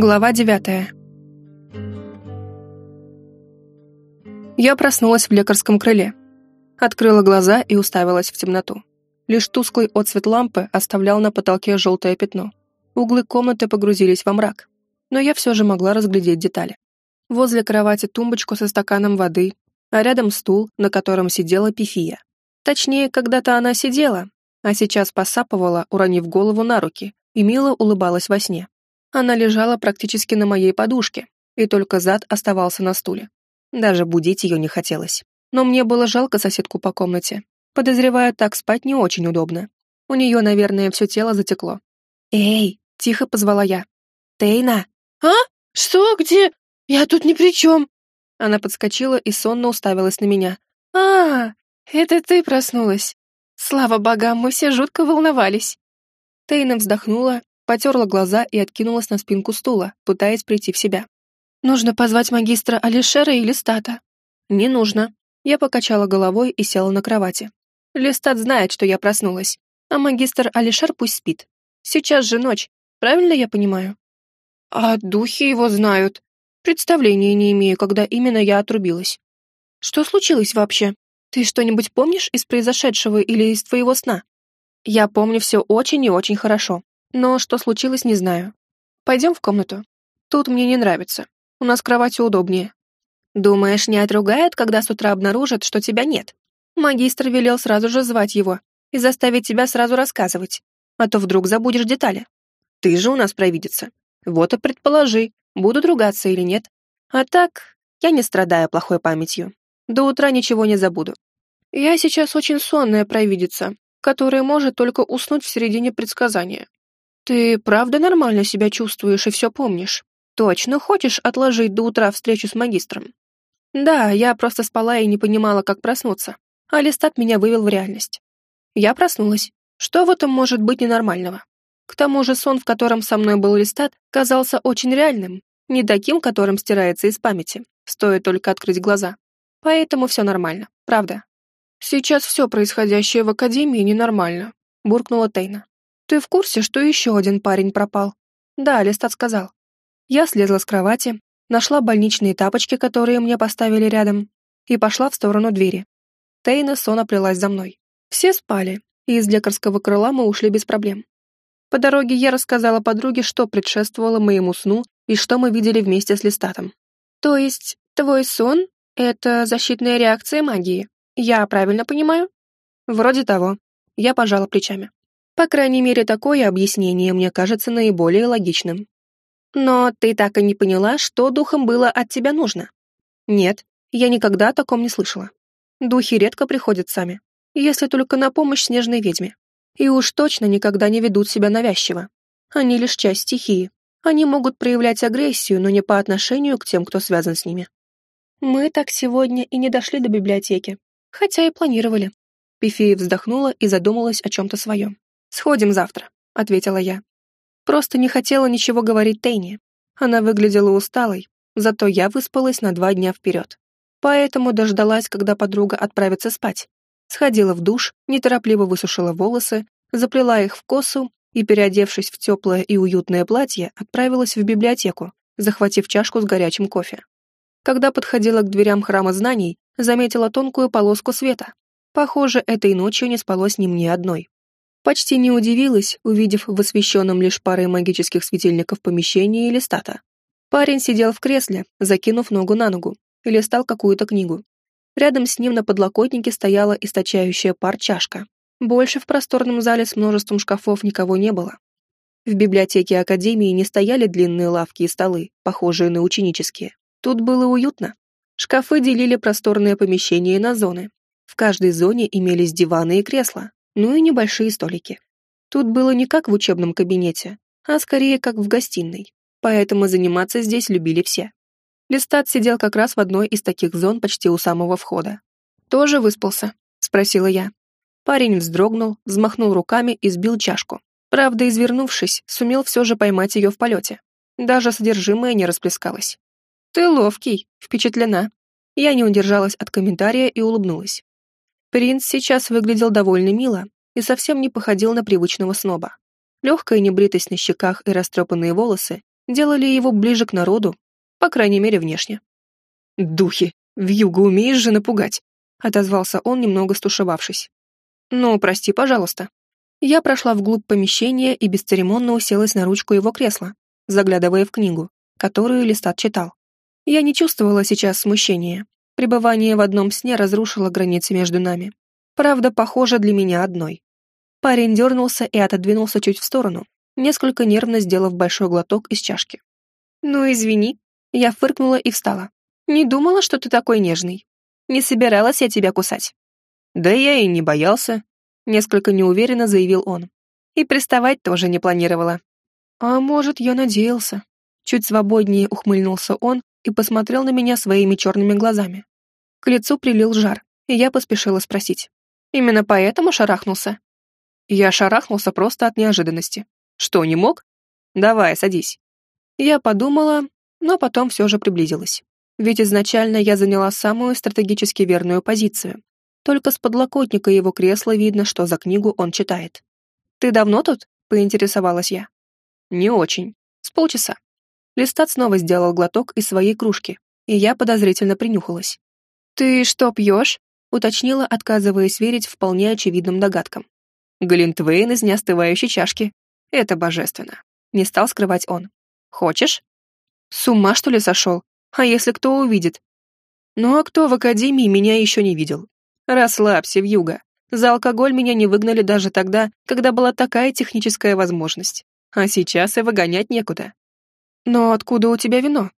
Глава девятая. Я проснулась в лекарском крыле. Открыла глаза и уставилась в темноту. Лишь тусклый отсвет лампы оставлял на потолке желтое пятно. Углы комнаты погрузились во мрак. Но я все же могла разглядеть детали. Возле кровати тумбочку со стаканом воды, а рядом стул, на котором сидела Пифия. Точнее, когда-то она сидела, а сейчас посапывала, уронив голову на руки, и мило улыбалась во сне. Она лежала практически на моей подушке, и только зад оставался на стуле. Даже будить ее не хотелось. Но мне было жалко соседку по комнате. Подозреваю, так спать не очень удобно. У нее, наверное, все тело затекло. «Эй!» — тихо позвала я. «Тейна!» «А? Что? Где? Я тут ни при чем!» Она подскочила и сонно уставилась на меня. «А, это ты проснулась. Слава богам, мы все жутко волновались». Тейна вздохнула потерла глаза и откинулась на спинку стула, пытаясь прийти в себя. «Нужно позвать магистра Алишера или Стата?» «Не нужно». Я покачала головой и села на кровати. Листат знает, что я проснулась, а магистр Алишер пусть спит. Сейчас же ночь, правильно я понимаю? А духи его знают. Представления не имею, когда именно я отрубилась. Что случилось вообще? Ты что-нибудь помнишь из произошедшего или из твоего сна? Я помню все очень и очень хорошо. Но что случилось, не знаю. Пойдем в комнату. Тут мне не нравится. У нас кровати удобнее. Думаешь, не отругают, когда с утра обнаружат, что тебя нет? Магистр велел сразу же звать его и заставить тебя сразу рассказывать, а то вдруг забудешь детали. Ты же у нас провидица. Вот и предположи, будут ругаться или нет. А так, я не страдаю плохой памятью. До утра ничего не забуду. Я сейчас очень сонная провидица, которая может только уснуть в середине предсказания. «Ты правда нормально себя чувствуешь и все помнишь? Точно хочешь отложить до утра встречу с магистром?» «Да, я просто спала и не понимала, как проснуться. А листат меня вывел в реальность. Я проснулась. Что в этом может быть ненормального? К тому же сон, в котором со мной был листат, казался очень реальным, не таким, которым стирается из памяти, стоит только открыть глаза. Поэтому все нормально, правда. Сейчас все происходящее в Академии ненормально, буркнула Тейна. «Ты в курсе, что еще один парень пропал?» «Да, Листат сказал». Я слезла с кровати, нашла больничные тапочки, которые мне поставили рядом, и пошла в сторону двери. Тейна сон оплелась за мной. Все спали, и из лекарского крыла мы ушли без проблем. По дороге я рассказала подруге, что предшествовало моему сну и что мы видели вместе с Листатом. «То есть твой сон — это защитная реакция магии? Я правильно понимаю?» «Вроде того». Я пожала плечами. По крайней мере, такое объяснение мне кажется наиболее логичным. Но ты так и не поняла, что духом было от тебя нужно? Нет, я никогда о таком не слышала. Духи редко приходят сами, если только на помощь снежной ведьме. И уж точно никогда не ведут себя навязчиво. Они лишь часть стихии. Они могут проявлять агрессию, но не по отношению к тем, кто связан с ними. Мы так сегодня и не дошли до библиотеки, хотя и планировали. Пифия вздохнула и задумалась о чем-то своем. «Сходим завтра», — ответила я. Просто не хотела ничего говорить Тейне. Она выглядела усталой, зато я выспалась на два дня вперед. Поэтому дождалась, когда подруга отправится спать. Сходила в душ, неторопливо высушила волосы, заплела их в косу и, переодевшись в теплое и уютное платье, отправилась в библиотеку, захватив чашку с горячим кофе. Когда подходила к дверям храма знаний, заметила тонкую полоску света. Похоже, этой ночью не спалось ни мне одной. Почти не удивилась, увидев в освещенном лишь парой магических светильников помещении листата. Парень сидел в кресле, закинув ногу на ногу, и листал какую-то книгу. Рядом с ним на подлокотнике стояла источающая пар чашка. Больше в просторном зале с множеством шкафов никого не было. В библиотеке Академии не стояли длинные лавки и столы, похожие на ученические. Тут было уютно. Шкафы делили просторное помещение на зоны. В каждой зоне имелись диваны и кресла, ну и небольшие столики. Тут было не как в учебном кабинете, а скорее как в гостиной, поэтому заниматься здесь любили все. Листат сидел как раз в одной из таких зон почти у самого входа. «Тоже выспался?» — спросила я. Парень вздрогнул, взмахнул руками и сбил чашку. Правда, извернувшись, сумел все же поймать ее в полете. Даже содержимое не расплескалось. «Ты ловкий, впечатлена». Я не удержалась от комментария и улыбнулась. Принц сейчас выглядел довольно мило и совсем не походил на привычного сноба. Легкая небритость на щеках и растрепанные волосы делали его ближе к народу, по крайней мере, внешне. «Духи, вьюга умеешь же напугать», — отозвался он, немного стушевавшись. «Ну, прости, пожалуйста». Я прошла вглубь помещения и бесцеремонно уселась на ручку его кресла, заглядывая в книгу, которую Листат читал. Я не чувствовала сейчас смущения. Пребывание в одном сне разрушило границы между нами. Правда, похоже для меня одной. Парень дернулся и отодвинулся чуть в сторону, несколько нервно сделав большой глоток из чашки. «Ну, извини». Я фыркнула и встала. «Не думала, что ты такой нежный. Не собиралась я тебя кусать». «Да я и не боялся», — несколько неуверенно заявил он. «И приставать тоже не планировала». «А может, я надеялся». Чуть свободнее ухмыльнулся он и посмотрел на меня своими черными глазами. К лицу прилил жар, и я поспешила спросить. «Именно поэтому шарахнулся?» Я шарахнулся просто от неожиданности. «Что, не мог? Давай, садись». Я подумала, но потом все же приблизилась. Ведь изначально я заняла самую стратегически верную позицию. Только с подлокотника его кресла видно, что за книгу он читает. «Ты давно тут?» — поинтересовалась я. «Не очень. С полчаса». Листат снова сделал глоток из своей кружки, и я подозрительно принюхалась. «Ты что, пьешь?» — уточнила, отказываясь верить вполне очевидным догадкам. «Глинтвейн из неостывающей чашки. Это божественно». Не стал скрывать он. «Хочешь?» «С ума, что ли, сошел? А если кто увидит?» «Ну а кто в академии меня еще не видел?» «Расслабься, вьюга. За алкоголь меня не выгнали даже тогда, когда была такая техническая возможность. А сейчас и выгонять некуда. Но откуда у тебя вино?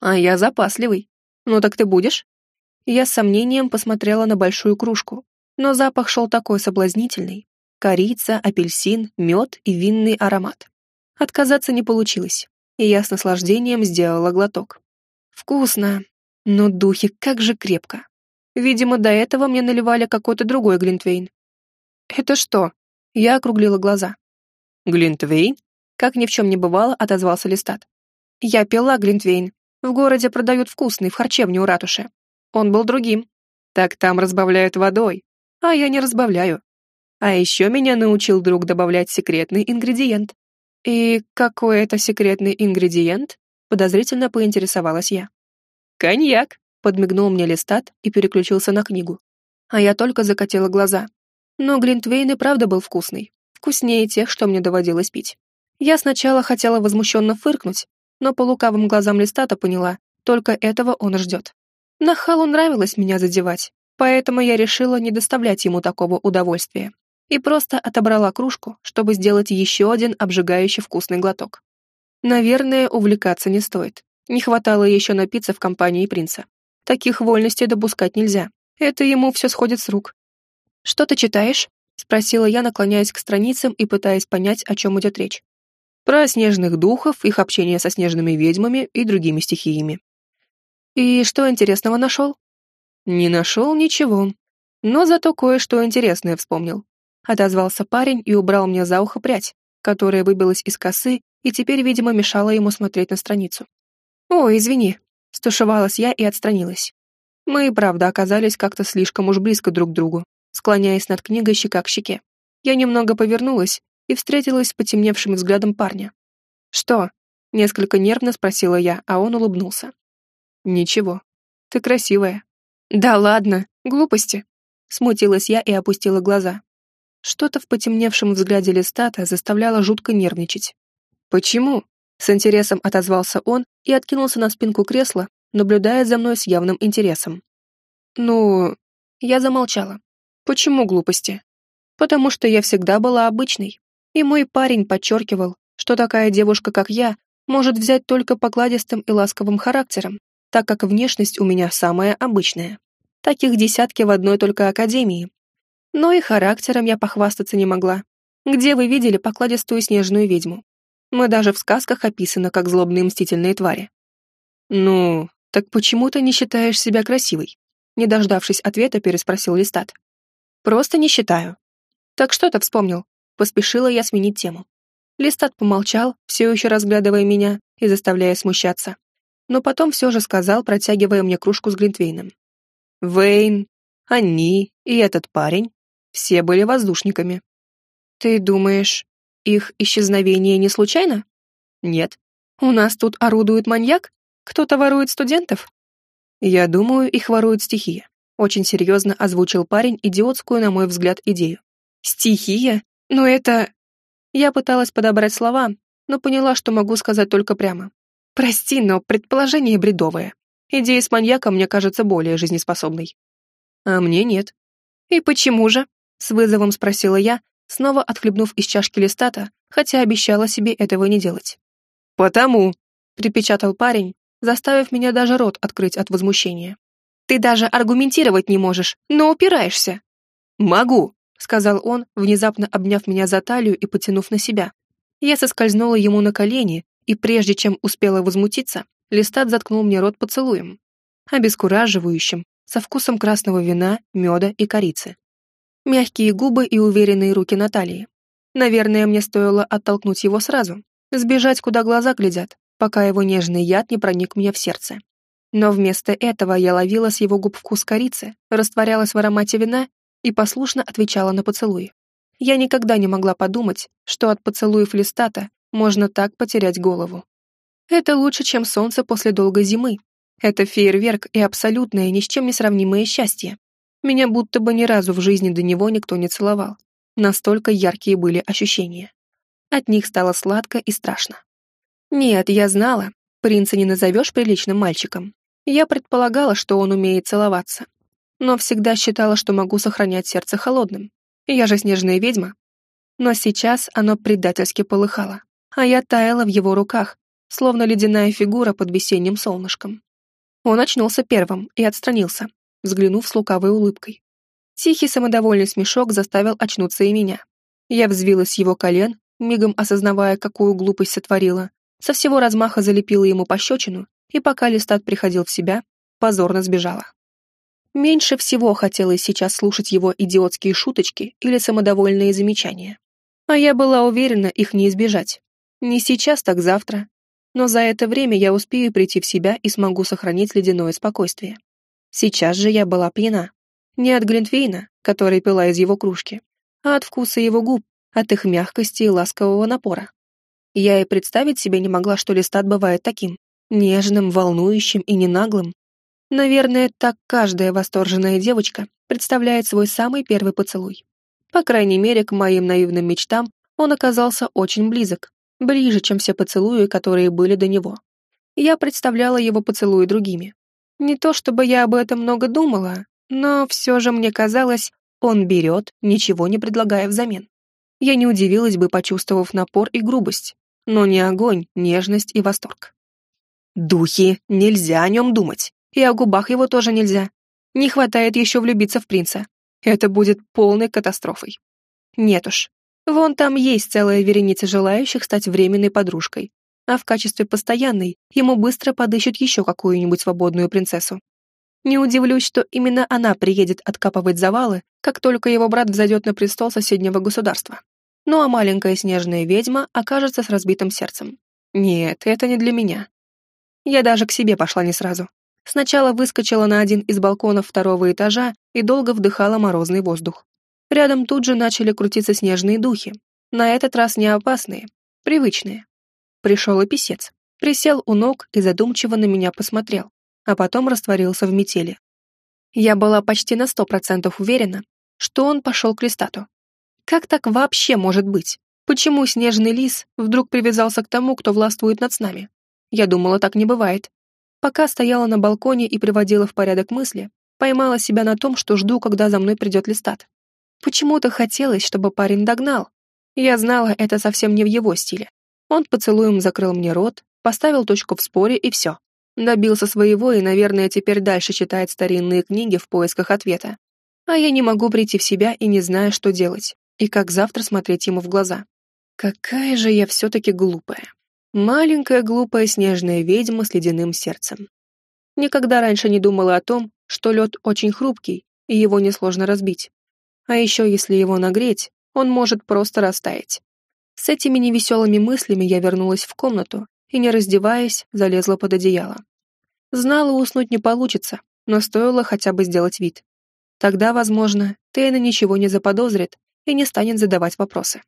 А я запасливый. Ну так ты будешь? Я с сомнением посмотрела на большую кружку, но запах шел такой соблазнительный. Корица, апельсин, мед и винный аромат. Отказаться не получилось, и я с наслаждением сделала глоток. Вкусно, но духи как же крепко. Видимо, до этого мне наливали какой-то другой глинтвейн. «Это что?» Я округлила глаза. «Глинтвейн?» Как ни в чем не бывало, отозвался Листат. «Я пила глинтвейн. В городе продают вкусный, в харчевне у ратуши. Он был другим. Так там разбавляют водой, а я не разбавляю. А еще меня научил друг добавлять секретный ингредиент. И какой это секретный ингредиент? Подозрительно поинтересовалась я. Коньяк, подмигнул мне Листат и переключился на книгу. А я только закатила глаза. Но Глинтвейн и правда был вкусный. Вкуснее тех, что мне доводилось пить. Я сначала хотела возмущенно фыркнуть, но по лукавым глазам Листата поняла, только этого он ждет. Нахалу нравилось меня задевать, поэтому я решила не доставлять ему такого удовольствия и просто отобрала кружку, чтобы сделать еще один обжигающий вкусный глоток. Наверное, увлекаться не стоит. Не хватало еще напиться в компании принца. Таких вольностей допускать нельзя. Это ему все сходит с рук. «Что ты читаешь?» — спросила я, наклоняясь к страницам и пытаясь понять, о чем идет речь. Про снежных духов, их общение со снежными ведьмами и другими стихиями. И что интересного нашел? Не нашел ничего, но зато кое-что интересное вспомнил. Отозвался парень и убрал мне за ухо прядь, которая выбилась из косы и теперь, видимо, мешала ему смотреть на страницу. «О, извини», — стушевалась я и отстранилась. Мы и правда оказались как-то слишком уж близко друг к другу, склоняясь над книгой щека к щеке. Я немного повернулась и встретилась с потемневшим взглядом парня. «Что?» — несколько нервно спросила я, а он улыбнулся. «Ничего. Ты красивая». «Да ладно, глупости!» Смутилась я и опустила глаза. Что-то в потемневшем взгляде Листата заставляло жутко нервничать. «Почему?» — с интересом отозвался он и откинулся на спинку кресла, наблюдая за мной с явным интересом. «Ну...» Я замолчала. «Почему глупости?» «Потому что я всегда была обычной. И мой парень подчеркивал, что такая девушка, как я, может взять только покладистым и ласковым характером, так как внешность у меня самая обычная. Таких десятки в одной только академии. Но и характером я похвастаться не могла. Где вы видели покладистую снежную ведьму? Мы даже в сказках описаны как злобные мстительные твари. Ну, так почему ты не считаешь себя красивой? Не дождавшись ответа, переспросил Листат. Просто не считаю. Так что ты вспомнил? Поспешила я сменить тему. Листат помолчал, все еще разглядывая меня и заставляя смущаться. Но потом все же сказал, протягивая мне кружку с Глинтвейном. «Вейн, они и этот парень все были воздушниками». «Ты думаешь, их исчезновение не случайно?» «Нет. У нас тут орудует маньяк? Кто-то ворует студентов? Я думаю, их ворует стихия. Очень серьезно озвучил парень идиотскую, на мой взгляд, идею. Стихия? Но это... Я пыталась подобрать слова, но поняла, что могу сказать только прямо. Прости, но предположение бредовое. Идея с маньяком мне кажется более жизнеспособной. А мне нет. И почему же? С вызовом спросила я, снова отхлебнув из чашки листата, хотя обещала себе этого не делать. «Потому», — припечатал парень, заставив меня даже рот открыть от возмущения. «Ты даже аргументировать не можешь, но упираешься». «Могу», — сказал он, внезапно обняв меня за талию и потянув на себя. Я соскользнула ему на колени, и прежде чем успела возмутиться, Листат заткнул мне рот поцелуем. Обескураживающим, со вкусом красного вина, меда и корицы. Мягкие губы и уверенные руки Натальи. Наверное, мне стоило оттолкнуть его сразу, сбежать, куда глаза глядят, пока его нежный яд не проник мне в сердце. Но вместо этого я ловила с его губ вкус корицы, растворялась в аромате вина и послушно отвечала на поцелуи. Я никогда не могла подумать, что от поцелуев листата можно так потерять голову. Это лучше, чем солнце после долгой зимы. Это фейерверк и абсолютное, ни с чем не сравнимое счастье. Меня будто бы ни разу в жизни до него никто не целовал. Настолько яркие были ощущения. От них стало сладко и страшно. Нет, я знала, принца не назовешь приличным мальчиком. Я предполагала, что он умеет целоваться. Но всегда считала, что могу сохранять сердце холодным. Я же снежная ведьма. Но сейчас оно предательски полыхало, а я таяла в его руках, словно ледяная фигура под весенним солнышком. Он очнулся первым и отстранился, взглянув с лукавой улыбкой. Тихий самодовольный смешок заставил очнуться и меня. Я взвилась его колен, мигом осознавая, какую глупость сотворила, со всего размаха залепила ему пощечину, и пока Листат приходил в себя, позорно сбежала. Меньше всего хотелось сейчас слушать его идиотские шуточки или самодовольные замечания. А я была уверена их не избежать. Не сейчас, так завтра. Но за это время я успею прийти в себя и смогу сохранить ледяное спокойствие. Сейчас же я была пьяна. Не от Глинтвейна, который пила из его кружки, а от вкуса его губ, от их мягкости и ласкового напора. Я и представить себе не могла, что Листат бывает таким. Нежным, волнующим и ненаглым. Наверное, так каждая восторженная девочка представляет свой самый первый поцелуй. По крайней мере, к моим наивным мечтам он оказался очень близок, ближе, чем все поцелуи, которые были до него. Я представляла его поцелуи другими. Не то чтобы я об этом много думала, но все же мне казалось, он берет, ничего не предлагая взамен. Я не удивилась бы, почувствовав напор и грубость, но не огонь, нежность и восторг. Духи, нельзя о нем думать, и о губах его тоже нельзя. Не хватает еще влюбиться в принца. Это будет полной катастрофой. Нет уж, вон там есть целая вереница желающих стать временной подружкой, а в качестве постоянной ему быстро подыщут еще какую-нибудь свободную принцессу. Не удивлюсь, что именно она приедет откапывать завалы, как только его брат взойдет на престол соседнего государства. Ну а маленькая снежная ведьма окажется с разбитым сердцем. Нет, это не для меня. Я даже к себе пошла не сразу. Сначала выскочила на один из балконов второго этажа и долго вдыхала морозный воздух. Рядом тут же начали крутиться снежные духи. На этот раз не опасные, привычные. Пришел и писец. Присел у ног и задумчиво на меня посмотрел, а потом растворился в метели. Я была почти на сто процентов уверена, что он пошел к листату. Как так вообще может быть? Почему снежный лис вдруг привязался к тому, кто властвует над нами? Я думала, так не бывает. Пока стояла на балконе и приводила в порядок мысли, поймала себя на том, что жду, когда за мной придет листат. Почему-то хотелось, чтобы парень догнал. Я знала, это совсем не в его стиле. Он поцелуем закрыл мне рот, поставил точку в споре и все. Добился своего и, наверное, теперь дальше читает старинные книги в поисках ответа. А я не могу прийти в себя и не знаю, что делать и как завтра смотреть ему в глаза. Какая же я все-таки глупая. Маленькая глупая снежная ведьма с ледяным сердцем. Никогда раньше не думала о том, что лед очень хрупкий, и его несложно разбить. А еще если его нагреть, он может просто растаять. С этими невеселыми мыслями я вернулась в комнату и, не раздеваясь, залезла под одеяло. Знала, уснуть не получится, но стоило хотя бы сделать вид. Тогда, возможно, Тейна ничего не заподозрит и не станет задавать вопросы.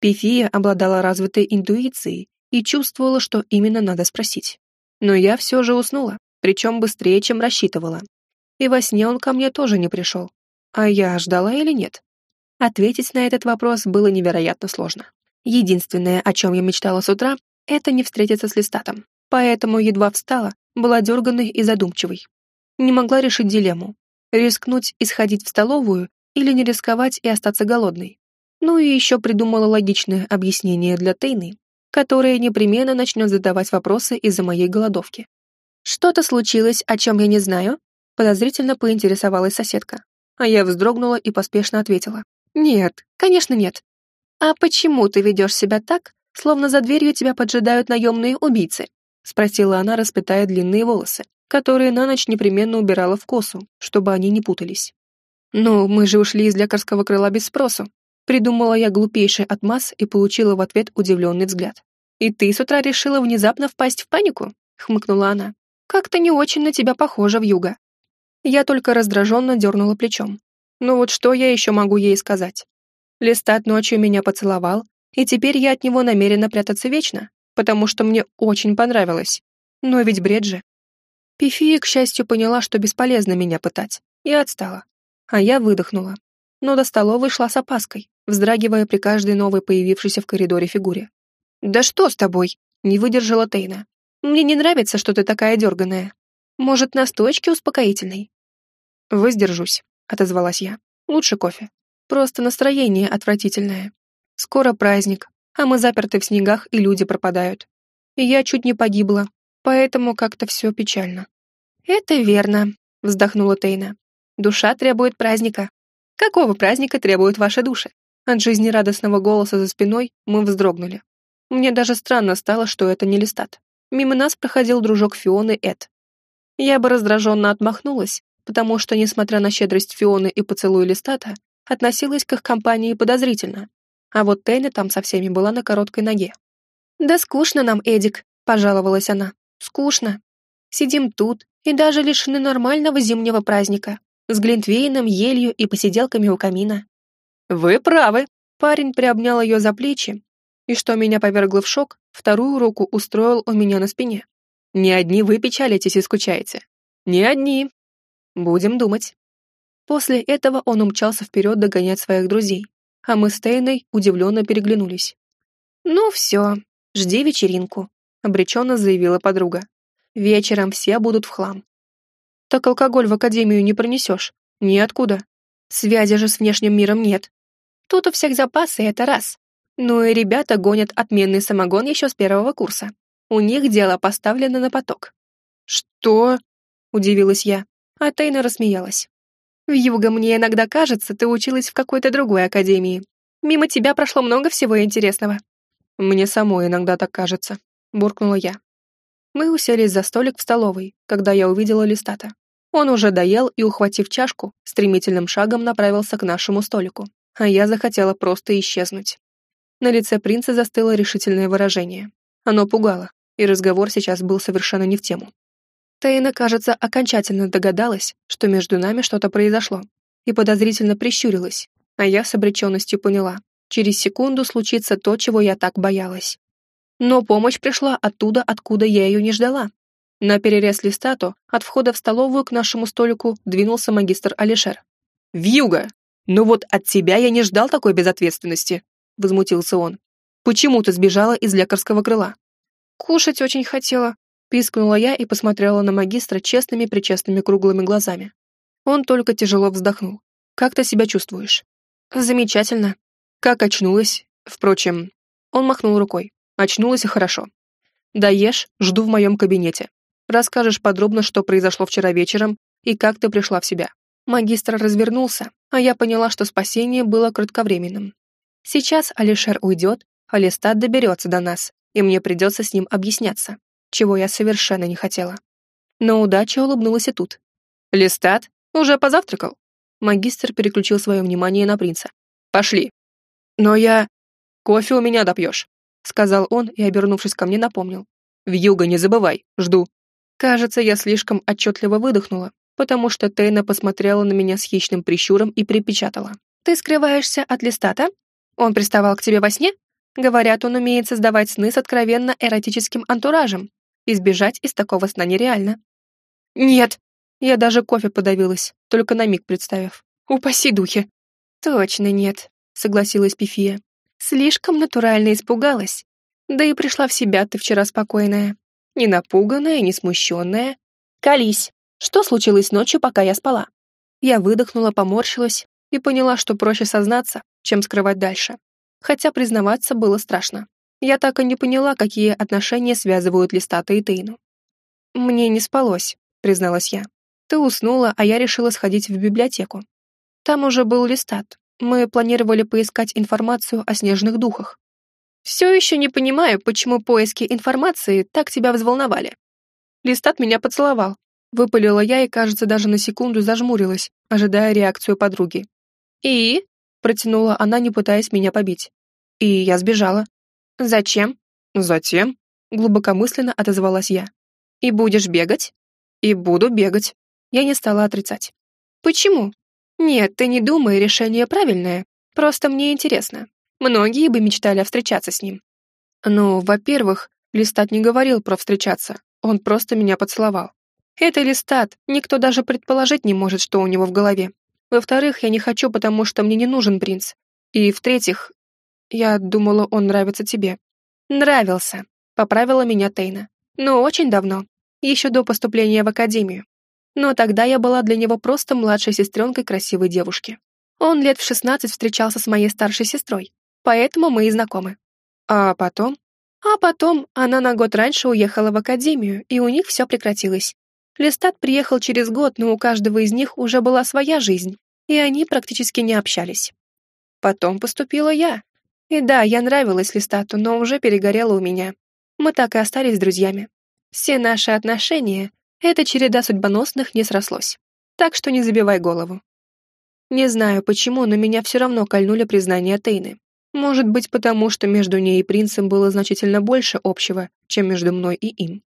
Пифия обладала развитой интуицией и чувствовала, что именно надо спросить. Но я все же уснула, причем быстрее, чем рассчитывала. И во сне он ко мне тоже не пришел. А я ждала или нет? Ответить на этот вопрос было невероятно сложно. Единственное, о чем я мечтала с утра, это не встретиться с Листатом. Поэтому едва встала, была дерганной и задумчивой. Не могла решить дилемму. Рискнуть и сходить в столовую или не рисковать и остаться голодной. Ну и еще придумала логичное объяснение для Тейны, которая непременно начнет задавать вопросы из-за моей голодовки. «Что-то случилось, о чем я не знаю?» Подозрительно поинтересовалась соседка. А я вздрогнула и поспешно ответила. «Нет, конечно нет. А почему ты ведешь себя так, словно за дверью тебя поджидают наемные убийцы?» Спросила она, распитая длинные волосы, которые на ночь непременно убирала в косу, чтобы они не путались. «Ну, мы же ушли из лекарского крыла без спросу», Придумала я глупейший отмаз и получила в ответ удивленный взгляд. «И ты с утра решила внезапно впасть в панику?» — хмыкнула она. «Как-то не очень на тебя похоже в юга». Я только раздраженно дернула плечом. Ну вот что я еще могу ей сказать? Листат ночью меня поцеловал, и теперь я от него намерена прятаться вечно, потому что мне очень понравилось. Но ведь бред же. Пифия, к счастью, поняла, что бесполезно меня пытать, и отстала. А я выдохнула. Но до столовой шла с опаской, вздрагивая при каждой новой появившейся в коридоре фигуре. «Да что с тобой?» — не выдержала Тейна. «Мне не нравится, что ты такая дерганая. Может, настойки успокоительной?» «Воздержусь», — отозвалась я. «Лучше кофе. Просто настроение отвратительное. Скоро праздник, а мы заперты в снегах, и люди пропадают. И я чуть не погибла, поэтому как-то все печально». «Это верно», — вздохнула Тейна. «Душа требует праздника. Какого праздника требуют ваши души?» От жизнерадостного голоса за спиной мы вздрогнули. Мне даже странно стало, что это не листат. Мимо нас проходил дружок Фионы Эд. Я бы раздраженно отмахнулась, потому что, несмотря на щедрость Фионы и поцелуй листата, относилась к их компании подозрительно. А вот Тейна там со всеми была на короткой ноге. «Да скучно нам, Эдик», — пожаловалась она. «Скучно. Сидим тут и даже лишены нормального зимнего праздника, с глинтвейном, елью и посиделками у камина. «Вы правы!» Парень приобнял ее за плечи, и что меня повергло в шок, вторую руку устроил у меня на спине. «Не одни вы печалитесь и скучаете. Не одни. Будем думать». После этого он умчался вперед догонять своих друзей, а мы с Тейной удивленно переглянулись. «Ну все, жди вечеринку», — обреченно заявила подруга. «Вечером все будут в хлам». «Так алкоголь в академию не пронесешь. Ниоткуда. Связи же с внешним миром нет. Тут у всех запасы, это раз. Ну и ребята гонят отменный самогон еще с первого курса. У них дело поставлено на поток. «Что?» — удивилась я, а Тейна рассмеялась. «В Юго мне иногда кажется, ты училась в какой-то другой академии. Мимо тебя прошло много всего интересного». «Мне самой иногда так кажется», — буркнула я. Мы уселись за столик в столовой, когда я увидела Листата. Он уже доел и, ухватив чашку, стремительным шагом направился к нашему столику а я захотела просто исчезнуть. На лице принца застыло решительное выражение. Оно пугало, и разговор сейчас был совершенно не в тему. Тейна, кажется, окончательно догадалась, что между нами что-то произошло, и подозрительно прищурилась, а я с обреченностью поняла. Через секунду случится то, чего я так боялась. Но помощь пришла оттуда, откуда я ее не ждала. На перерез листату от входа в столовую к нашему столику двинулся магистр Алишер. «Вьюга!» «Ну вот от тебя я не ждал такой безответственности», — возмутился он. «Почему ты сбежала из лекарского крыла?» «Кушать очень хотела», — пискнула я и посмотрела на магистра честными-причестными круглыми глазами. Он только тяжело вздохнул. «Как ты себя чувствуешь?» «Замечательно. Как очнулась? Впрочем...» Он махнул рукой. «Очнулась и хорошо. Даешь, жду в моем кабинете. Расскажешь подробно, что произошло вчера вечером и как ты пришла в себя. Магистр развернулся, а я поняла, что спасение было кратковременным. Сейчас Алишер уйдет, а доберется до нас, и мне придется с ним объясняться, чего я совершенно не хотела. Но удача улыбнулась и тут. «Листат? Уже позавтракал?» Магистр переключил свое внимание на принца. «Пошли». «Но я...» «Кофе у меня допьешь», — сказал он и, обернувшись ко мне, напомнил. «Вьюга, не забывай, жду». Кажется, я слишком отчетливо выдохнула, потому что Тейна посмотрела на меня с хищным прищуром и припечатала. «Ты скрываешься от листата? Он приставал к тебе во сне? Говорят, он умеет создавать сны с откровенно эротическим антуражем. Избежать из такого сна нереально. Нет! Я даже кофе подавилась, только на миг представив. Упаси духи! Точно нет, согласилась Пифия. Слишком натурально испугалась. Да и пришла в себя ты вчера спокойная. Не напуганная, не смущенная. Колись! Что случилось ночью, пока я спала? Я выдохнула, поморщилась и поняла, что проще сознаться, чем скрывать дальше. Хотя признаваться было страшно. Я так и не поняла, какие отношения связывают Листата и Тейну. «Мне не спалось», — призналась я. «Ты уснула, а я решила сходить в библиотеку. Там уже был Листат. Мы планировали поискать информацию о снежных духах. Все еще не понимаю, почему поиски информации так тебя взволновали. Листат меня поцеловал. Выпалила я и, кажется, даже на секунду зажмурилась, ожидая реакцию подруги. «И?» — протянула она, не пытаясь меня побить. «И я сбежала». «Зачем?» «Затем», — глубокомысленно отозвалась я. «И будешь бегать?» «И буду бегать». Я не стала отрицать. «Почему?» «Нет, ты не думай, решение правильное. Просто мне интересно. Многие бы мечтали встречаться с ним». «Ну, во-первых, Листат не говорил про встречаться. Он просто меня поцеловал. Это Листат, никто даже предположить не может, что у него в голове. Во-вторых, я не хочу, потому что мне не нужен принц. И в-третьих, я думала, он нравится тебе. Нравился, поправила меня Тейна. Но очень давно, еще до поступления в академию. Но тогда я была для него просто младшей сестренкой красивой девушки. Он лет в шестнадцать встречался с моей старшей сестрой, поэтому мы и знакомы. А потом? А потом она на год раньше уехала в академию, и у них все прекратилось. Листат приехал через год, но у каждого из них уже была своя жизнь, и они практически не общались. Потом поступила я. И да, я нравилась Листату, но уже перегорела у меня. Мы так и остались друзьями. Все наши отношения, эта череда судьбоносных не срослось. Так что не забивай голову. Не знаю почему, но меня все равно кольнули признания Тейны. Может быть, потому что между ней и принцем было значительно больше общего, чем между мной и им.